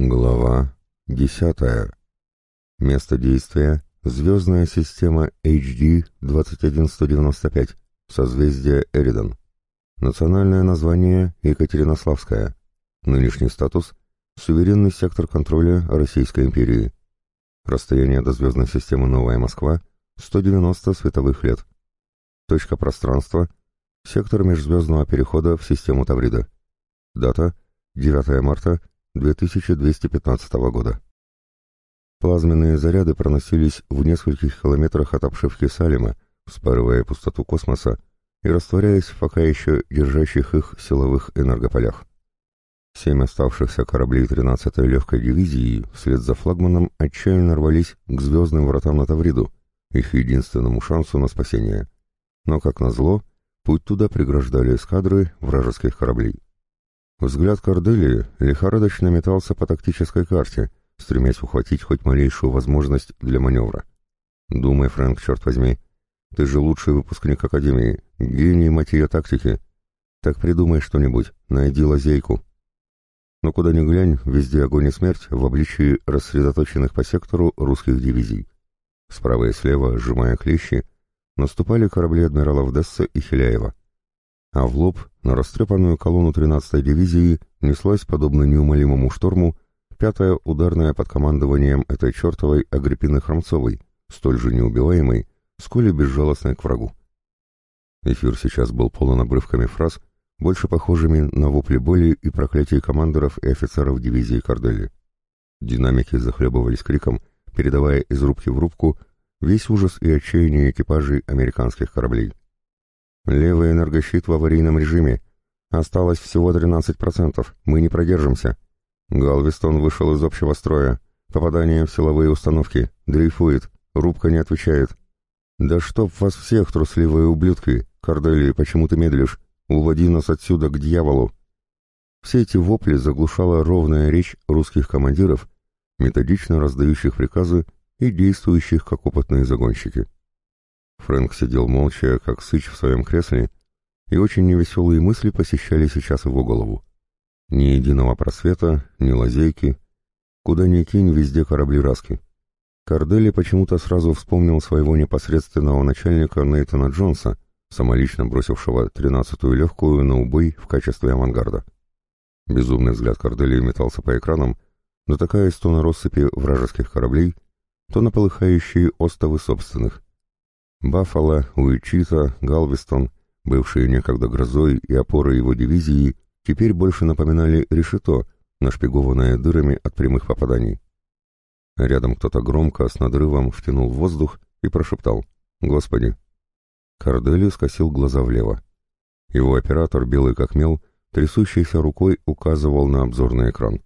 Глава 10. Место действия – звездная система HD 21195, созвездие Эридан. Национальное название – Екатеринославская. Нынешний статус – суверенный сектор контроля Российской империи. Расстояние до звездной системы Новая Москва – 190 световых лет. Точка пространства – сектор межзвездного перехода в систему Таврида. Дата – 9 марта 2215 года. Плазменные заряды проносились в нескольких километрах от обшивки Салима, вспарывая пустоту космоса и растворяясь в пока еще держащих их силовых энергополях. Семь оставшихся кораблей 13-й легкой дивизии вслед за флагманом отчаянно рвались к звездным вратам на Тавриду, их единственному шансу на спасение. Но, как назло, путь туда преграждали эскадры вражеских кораблей. Взгляд Кордели лихорадочно метался по тактической карте, стремясь ухватить хоть малейшую возможность для маневра. «Думай, Фрэнк, черт возьми, ты же лучший выпускник Академии, гений мать тактики. Так придумай что-нибудь, найди лазейку». Но куда ни глянь, везде огонь и смерть в обличии рассредоточенных по сектору русских дивизий. Справа и слева, сжимая клещи, наступали корабли адмиралов Десса и Хиляева а в лоб на растрепанную колонну 13-й дивизии неслась, подобно неумолимому шторму, пятая ударная под командованием этой чертовой Агриппины Хромцовой, столь же неубиваемой, сколь и безжалостной к врагу. Эфир сейчас был полон обрывками фраз, больше похожими на вопли боли и проклятий командиров и офицеров дивизии Кордели. Динамики захлебывались криком, передавая из рубки в рубку весь ужас и отчаяние экипажей американских кораблей. Левый энергощит в аварийном режиме. Осталось всего 13%. Мы не продержимся. Галвестон вышел из общего строя. Попадание в силовые установки. Дрейфует. Рубка не отвечает. Да чтоб вас всех, трусливые ублюдки! Кордели, почему ты медлишь? Уводи нас отсюда к дьяволу! Все эти вопли заглушала ровная речь русских командиров, методично раздающих приказы и действующих как опытные загонщики. Фрэнк сидел молча, как сыч в своем кресле, и очень невеселые мысли посещали сейчас его голову. Ни единого просвета, ни лазейки. Куда ни кинь, везде корабли Раски. Кардели почему-то сразу вспомнил своего непосредственного начальника Нейтана Джонса, самолично бросившего тринадцатую легкую на убой в качестве авангарда. Безумный взгляд Кардели метался по экранам, натыкаясь то на россыпи вражеских кораблей, то на полыхающие остовы собственных — Баффало, Уичита, Галвестон, бывшие некогда грозой и опорой его дивизии, теперь больше напоминали решето, нашпигованное дырами от прямых попаданий. Рядом кто-то громко, с надрывом, втянул воздух и прошептал «Господи!». Кордели скосил глаза влево. Его оператор, белый как мел, трясущейся рукой указывал на обзорный экран.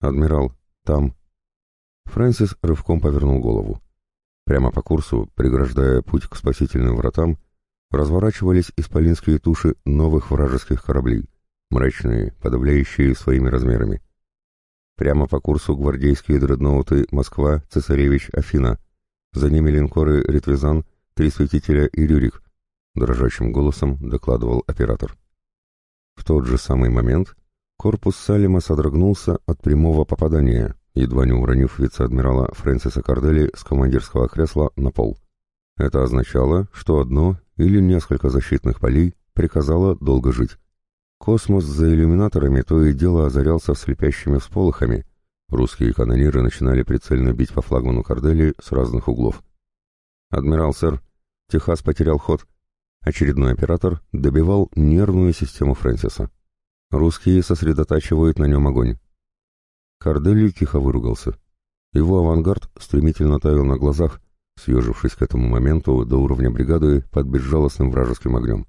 «Адмирал, там». Фрэнсис рывком повернул голову. Прямо по курсу, преграждая путь к спасительным вратам, разворачивались исполинские туши новых вражеских кораблей, мрачные, подавляющие своими размерами. Прямо по курсу гвардейские дредноуты «Москва», «Цесаревич», «Афина». За ними линкоры «Ритвизан», «Три святителя» и «Рюрик», — дрожащим голосом докладывал оператор. В тот же самый момент корпус Салима содрогнулся от прямого попадания, едва не уронив вице-адмирала Фрэнсиса Кардели с командирского кресла на пол. Это означало, что одно или несколько защитных полей приказало долго жить. Космос за иллюминаторами то и дело озарялся слепящими всполохами. Русские канониры начинали прицельно бить по флагману Кардели с разных углов. «Адмирал, сэр, Техас потерял ход». Очередной оператор добивал нервную систему Фрэнсиса. Русские сосредотачивают на нем огонь. Кардели тихо выругался. Его авангард стремительно таял на глазах, съежившись к этому моменту до уровня бригады под безжалостным вражеским огнем.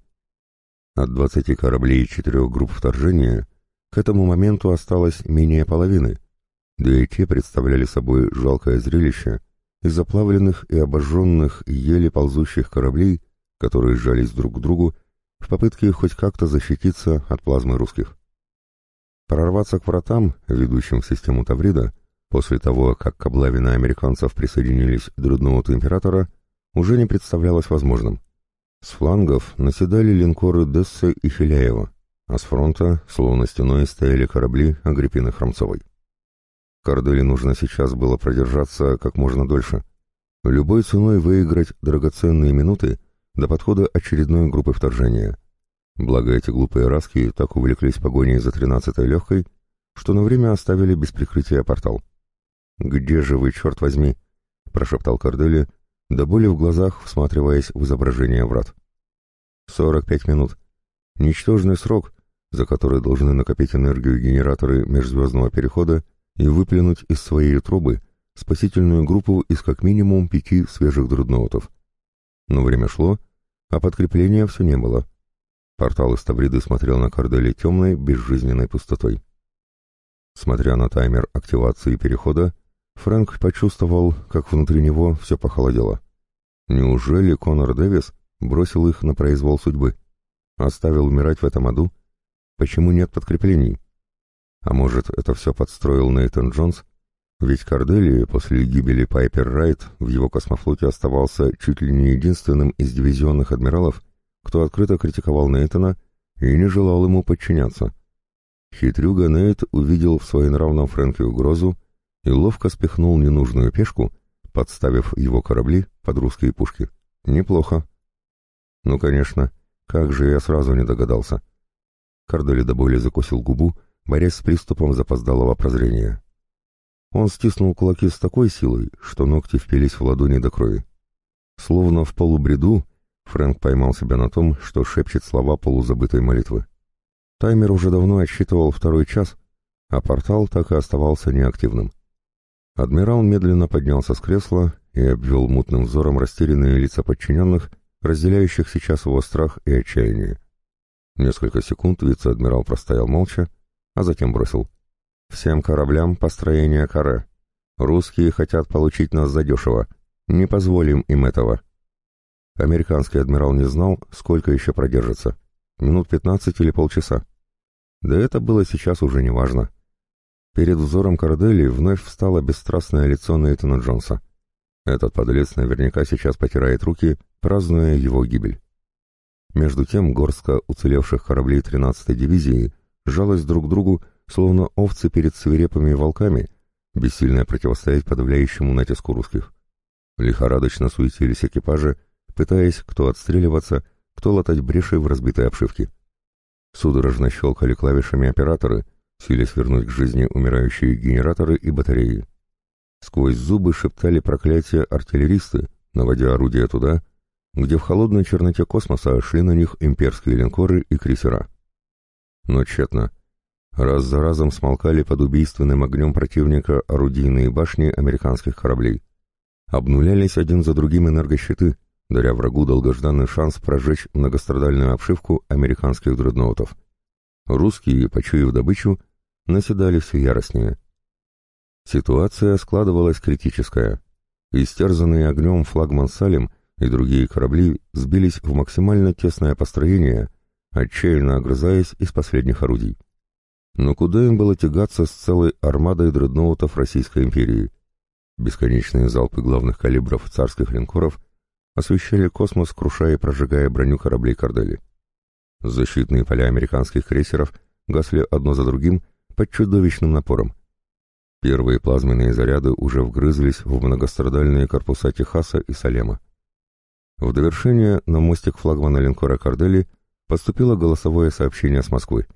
От двадцати кораблей и четырех групп вторжения к этому моменту осталось менее половины, да и те представляли собой жалкое зрелище из заплавленных и обожженных еле ползущих кораблей, которые сжались друг к другу в попытке хоть как-то защититься от плазмы русских. Прорваться к вратам, ведущим в систему Таврида, после того, как к облаве американцев присоединились дредноуты Императора, уже не представлялось возможным. С флангов наседали линкоры Десса и Филяева, а с фронта, словно стеной, стояли корабли Агриппины Хромцовой. Кардели нужно сейчас было продержаться как можно дольше. Любой ценой выиграть драгоценные минуты до подхода очередной группы вторжения. Благо эти глупые раски так увлеклись погоней за тринадцатой легкой, что на время оставили без прикрытия портал. «Где же вы, черт возьми?» — прошептал Кардели, до боли в глазах всматриваясь в изображение врат. «Сорок пять минут. Ничтожный срок, за который должны накопить энергию генераторы межзвездного перехода и выплюнуть из своей трубы спасительную группу из как минимум пяти свежих дредноутов. Но время шло, а подкрепления все не было. Портал из Тавриды смотрел на Кардели темной, безжизненной пустотой. Смотря на таймер активации перехода, Фрэнк почувствовал, как внутри него все похолодело. Неужели Конор Дэвис бросил их на произвол судьбы? Оставил умирать в этом аду? Почему нет подкреплений? А может, это все подстроил Нейтан Джонс? Ведь Кардели после гибели Пайпер Райт в его космофлоте оставался чуть ли не единственным из дивизионных адмиралов, кто открыто критиковал Нейтана и не желал ему подчиняться. Хитрюга Нейт увидел в своенравном Фрэнке угрозу и ловко спихнул ненужную пешку, подставив его корабли под русские пушки. Неплохо. Ну, конечно, как же я сразу не догадался. Кардели до боли закусил губу, борясь с приступом запоздалого прозрения. Он стиснул кулаки с такой силой, что ногти впились в ладони до крови. Словно в полубреду, Фрэнк поймал себя на том, что шепчет слова полузабытой молитвы. Таймер уже давно отсчитывал второй час, а портал так и оставался неактивным. Адмирал медленно поднялся с кресла и обвел мутным взором растерянные лица подчиненных, разделяющих сейчас его страх и отчаяние. Несколько секунд вице-адмирал простоял молча, а затем бросил. «Всем кораблям построение каре. Русские хотят получить нас задешево. Не позволим им этого». Американский адмирал не знал, сколько еще продержится. Минут пятнадцать или полчаса. Да это было сейчас уже неважно. Перед взором Кордели вновь встало бесстрастное лицо Нейтана Джонса. Этот подлец наверняка сейчас потирает руки, празднуя его гибель. Между тем горстка уцелевших кораблей 13-й дивизии жалась друг к другу, словно овцы перед свирепыми волками, бессильно противостоять подавляющему натиску русских. Лихорадочно суетились экипажи, пытаясь кто отстреливаться, кто латать бреши в разбитой обшивке. Судорожно щелкали клавишами операторы, силясь вернуть к жизни умирающие генераторы и батареи. Сквозь зубы шептали проклятия артиллеристы, наводя орудия туда, где в холодной черноте космоса шли на них имперские линкоры и крейсера. Но тщетно. Раз за разом смолкали под убийственным огнем противника орудийные башни американских кораблей. Обнулялись один за другим энергощиты, даря врагу долгожданный шанс прожечь многострадальную обшивку американских дредноутов. Русские, почуяв добычу, наседали все яростнее. Ситуация складывалась критическая. Истерзанный огнем флагман Салим и другие корабли сбились в максимально тесное построение, отчаянно огрызаясь из последних орудий. Но куда им было тягаться с целой армадой дредноутов Российской империи? Бесконечные залпы главных калибров царских линкоров освещали космос, крушая и прожигая броню кораблей Кордели. Защитные поля американских крейсеров гасли одно за другим под чудовищным напором. Первые плазменные заряды уже вгрызлись в многострадальные корпуса Техаса и Салема. В довершение на мостик флагмана линкора Кордели поступило голосовое сообщение с Москвы.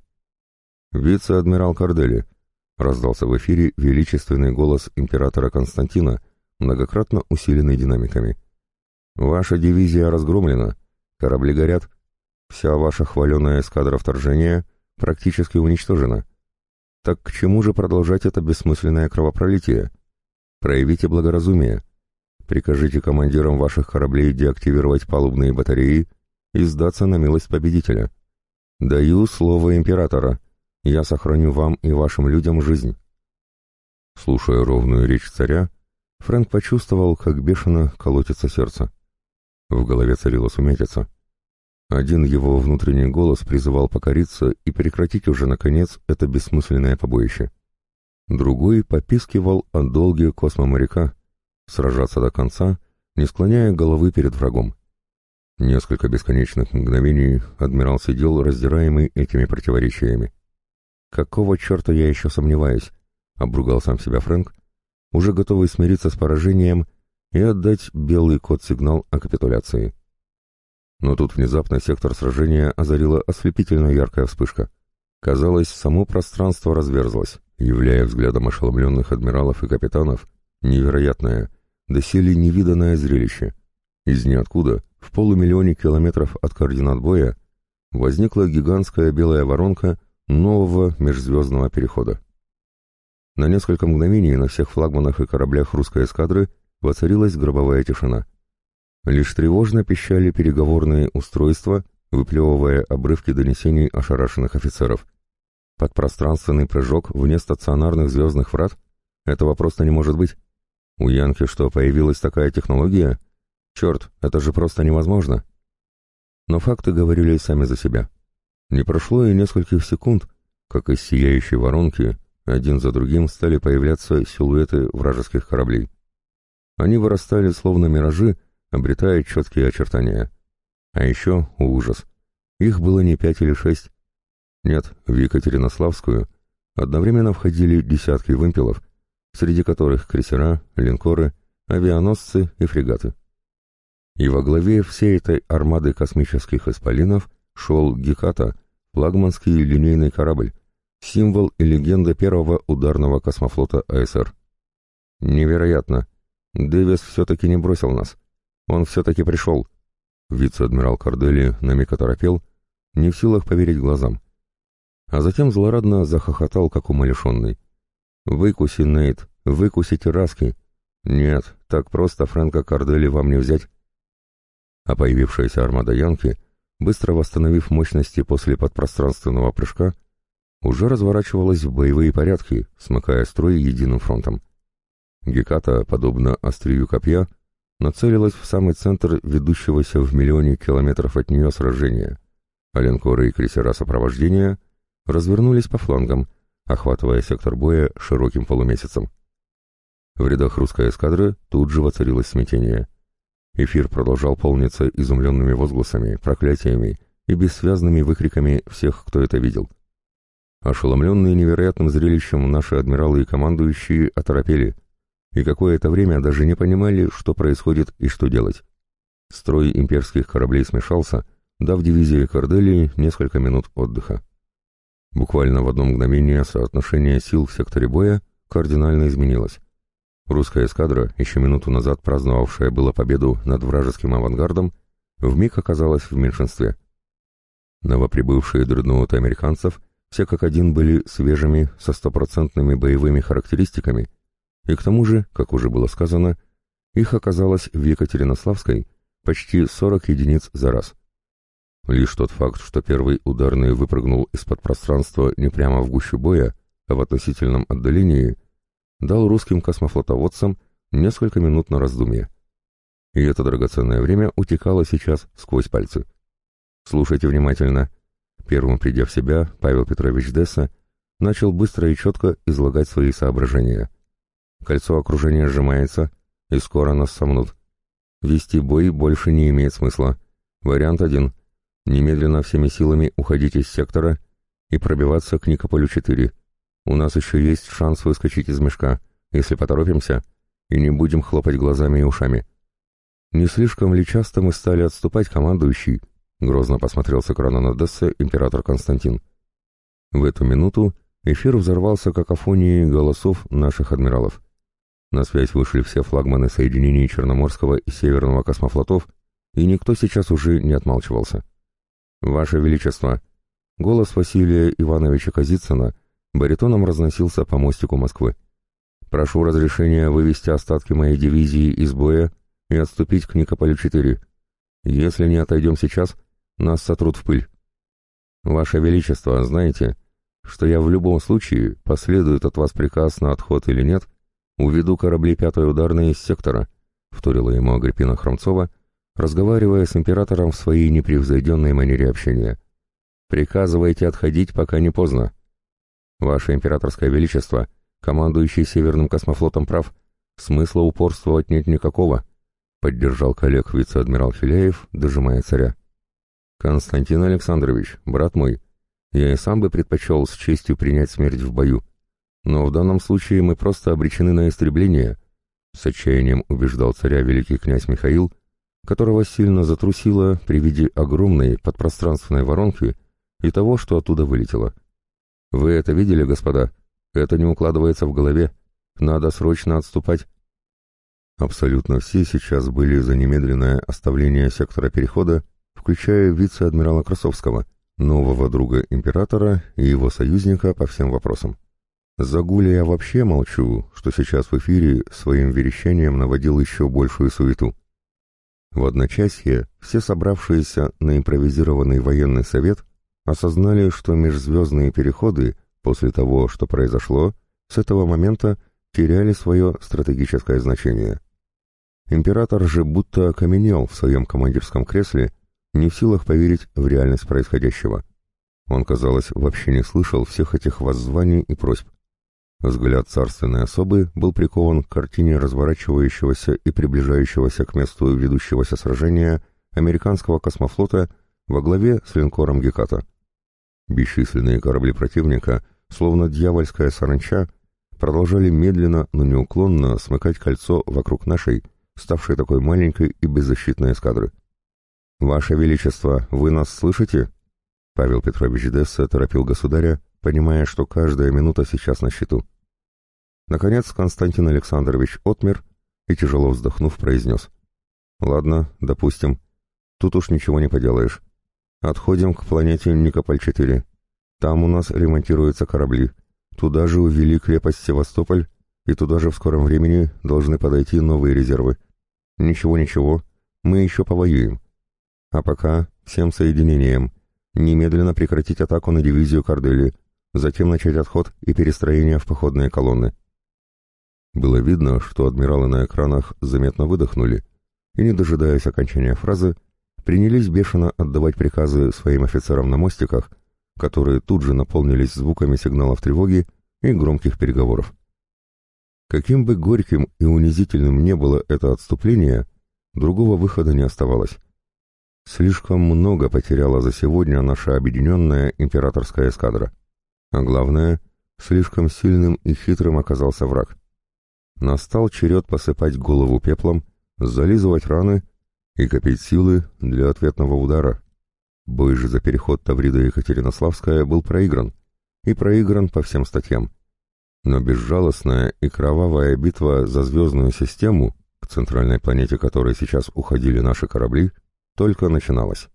«Вице-адмирал Кордели», — раздался в эфире величественный голос императора Константина, многократно усиленный динамиками. «Ваша дивизия разгромлена, корабли горят, вся ваша хваленая эскадра вторжения практически уничтожена. Так к чему же продолжать это бессмысленное кровопролитие? Проявите благоразумие. Прикажите командирам ваших кораблей деактивировать палубные батареи и сдаться на милость победителя. Даю слово императора. Я сохраню вам и вашим людям жизнь. Слушая ровную речь царя, Фрэнк почувствовал, как бешено колотится сердце. В голове царила сумятица. Один его внутренний голос призывал покориться и прекратить уже, наконец, это бессмысленное побоище. Другой попискивал о долге космоморяка, сражаться до конца, не склоняя головы перед врагом. Несколько бесконечных мгновений адмирал сидел, раздираемый этими противоречиями. «Какого черта я еще сомневаюсь?» обругал сам себя Фрэнк, уже готовый смириться с поражением и отдать белый код-сигнал о капитуляции. Но тут внезапно сектор сражения озарила ослепительно яркая вспышка. Казалось, само пространство разверзлось, являя взглядом ошеломленных адмиралов и капитанов невероятное, доселе невиданное зрелище. Из ниоткуда, в полумиллионе километров от координат боя, возникла гигантская белая воронка нового межзвездного перехода. На несколько мгновений на всех флагманах и кораблях русской эскадры воцарилась гробовая тишина. Лишь тревожно пищали переговорные устройства, выплевывая обрывки донесений ошарашенных офицеров. Подпространственный прыжок вне стационарных звездных врат? Этого просто не может быть. У Янки что, появилась такая технология? Черт, это же просто невозможно. Но факты говорили сами за себя. Не прошло и нескольких секунд, как из сияющей воронки один за другим стали появляться силуэты вражеских кораблей. Они вырастали словно миражи, обретая четкие очертания. А еще, ужас, их было не пять или шесть. Нет, в Екатеринославскую одновременно входили десятки вымпелов, среди которых крейсера, линкоры, авианосцы и фрегаты. И во главе всей этой армады космических исполинов шел Геката, флагманский линейный корабль, символ и легенда первого ударного космофлота АСР. Невероятно! Дэвис все-таки не бросил нас. Он все-таки пришел. Вице-адмирал Кардели на миг оторопел, не в силах поверить глазам. А затем злорадно захохотал, как умалишенный. «Выкуси, Нейт, выкусите раски. Нет, так просто Фрэнка Кардели вам не взять». А появившаяся армада Янки, быстро восстановив мощности после подпространственного прыжка, уже разворачивалась в боевые порядки, смыкая строй единым фронтом. Геката, подобно острию копья, нацелилась в самый центр ведущегося в миллионе километров от нее сражения, а линкоры и крейсера сопровождения развернулись по флангам, охватывая сектор боя широким полумесяцем. В рядах русской эскадры тут же воцарилось смятение. Эфир продолжал полниться изумленными возгласами, проклятиями и бессвязными выкриками всех, кто это видел. Ошеломленные невероятным зрелищем наши адмиралы и командующие оторопели, и какое-то время даже не понимали, что происходит и что делать. Строй имперских кораблей смешался, дав дивизии Корделии несколько минут отдыха. Буквально в одно мгновение соотношение сил в секторе боя кардинально изменилось. Русская эскадра, еще минуту назад праздновавшая была победу над вражеским авангардом, вмиг оказалась в меньшинстве. Новоприбывшие дредноуты американцев все как один были свежими, со стопроцентными боевыми характеристиками, и к тому же, как уже было сказано, их оказалось в Екатеринославской почти 40 единиц за раз. Лишь тот факт, что первый ударный выпрыгнул из-под пространства не прямо в гущу боя, а в относительном отдалении, дал русским космофлотоводцам несколько минут на раздумье. И это драгоценное время утекало сейчас сквозь пальцы. Слушайте внимательно. Первым придя в себя, Павел Петрович Десса начал быстро и четко излагать свои соображения. Кольцо окружения сжимается, и скоро нас сомнут. Вести бой больше не имеет смысла. Вариант один. Немедленно всеми силами уходить из сектора и пробиваться к Никополю-4. У нас еще есть шанс выскочить из мешка, если поторопимся, и не будем хлопать глазами и ушами. Не слишком ли часто мы стали отступать, командующий, Грозно посмотрел с экрана на Дессе император Константин. В эту минуту эфир взорвался какофонией голосов наших адмиралов. На связь вышли все флагманы соединений Черноморского и Северного космофлотов, и никто сейчас уже не отмалчивался. «Ваше Величество!» Голос Василия Ивановича Казицына баритоном разносился по мостику Москвы. «Прошу разрешения вывести остатки моей дивизии из боя и отступить к Никополю-4. Если не отойдем сейчас, нас сотрут в пыль. Ваше Величество, знаете, что я в любом случае, последует от вас приказ на отход или нет, уведу корабли пятой ударной из сектора, вторила ему Агриппина Хромцова, разговаривая с императором в своей непревзойденной манере общения. «Приказывайте отходить, пока не поздно. Ваше императорское величество, командующий Северным космофлотом прав, смысла упорствовать нет никакого», поддержал коллег вице-адмирал Филяев, дожимая царя. «Константин Александрович, брат мой, я и сам бы предпочел с честью принять смерть в бою. Но в данном случае мы просто обречены на истребление, с отчаянием убеждал царя великий князь Михаил, которого сильно затрусило при виде огромной подпространственной воронки и того, что оттуда вылетело. «Вы это видели, господа? Это не укладывается в голове. Надо срочно отступать». Абсолютно все сейчас были за немедленное оставление сектора перехода, включая вице-адмирала Красовского, нового друга императора и его союзника по всем вопросам. За Гуля я вообще молчу, что сейчас в эфире своим верещанием наводил еще большую суету. В одночасье все собравшиеся на импровизированный военный совет осознали, что межзвездные переходы после того, что произошло, с этого момента теряли свое стратегическое значение. Император же будто окаменел в своем командирском кресле, не в силах поверить в реальность происходящего. Он, казалось, вообще не слышал всех этих воззваний и просьб. Взгляд царственной особы был прикован к картине разворачивающегося и приближающегося к месту ведущегося сражения американского космофлота во главе с линкором Геката. Бесчисленные корабли противника, словно дьявольская саранча, продолжали медленно, но неуклонно смыкать кольцо вокруг нашей, ставшей такой маленькой и беззащитной эскадры. «Ваше Величество, вы нас слышите?» Павел Петрович Десса торопил государя, понимая, что каждая минута сейчас на счету. Наконец Константин Александрович отмер и, тяжело вздохнув, произнес. «Ладно, допустим. Тут уж ничего не поделаешь. Отходим к планете Никополь-4. Там у нас ремонтируются корабли. Туда же увели крепость Севастополь, и туда же в скором времени должны подойти новые резервы. Ничего-ничего, мы еще повоюем. А пока всем соединением. Немедленно прекратить атаку на дивизию Кардели, затем начать отход и перестроение в походные колонны. Было видно, что адмиралы на экранах заметно выдохнули и, не дожидаясь окончания фразы, принялись бешено отдавать приказы своим офицерам на мостиках, которые тут же наполнились звуками сигналов тревоги и громких переговоров. Каким бы горьким и унизительным не было это отступление, другого выхода не оставалось. Слишком много потеряла за сегодня наша объединенная императорская эскадра. А главное, слишком сильным и хитрым оказался враг. Настал черед посыпать голову пеплом, зализывать раны и копить силы для ответного удара. Бой же за переход Таврида-Екатеринославская был проигран, и проигран по всем статьям. Но безжалостная и кровавая битва за звездную систему, к центральной планете которой сейчас уходили наши корабли, только начиналась.